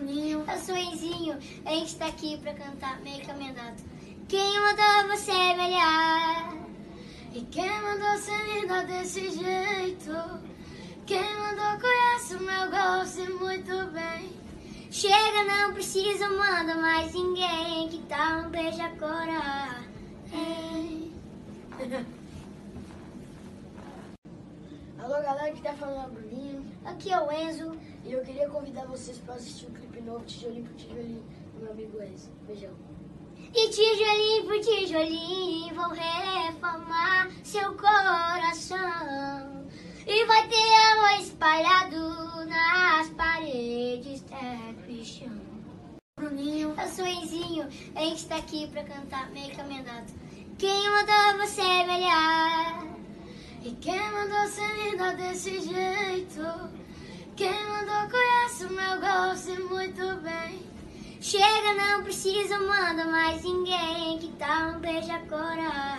Bruninho. Eu sou Enzinho, a gente tá aqui pra cantar meio caminhado. Quem mandou você melhor? E quem mandou você dar desse jeito? Quem mandou conhece o meu gosto muito bem. Chega, não precisa, manda mais ninguém. Que tal um beijo agora? Alô galera que tá falando é o Bruninho. Aqui é o Enzo. E eu queria convidar vocês pra assistir o clipe novo Tijolinho por Tijolinho do meu amigo Enzo. Beijão. E tijolinho por tijolinho vou reformar seu coração. E vai ter amor espalhado nas paredes, teto e chão. Bruninho. Eu sou Enzinho, a gente tá aqui pra cantar meio caminhado. Quem mandou você melhor? Mandou me dar desse jeito? Quem mandou conhece o meu gosto muito bem. Chega, não precisa, manda mais ninguém. Que tal um beijo agora?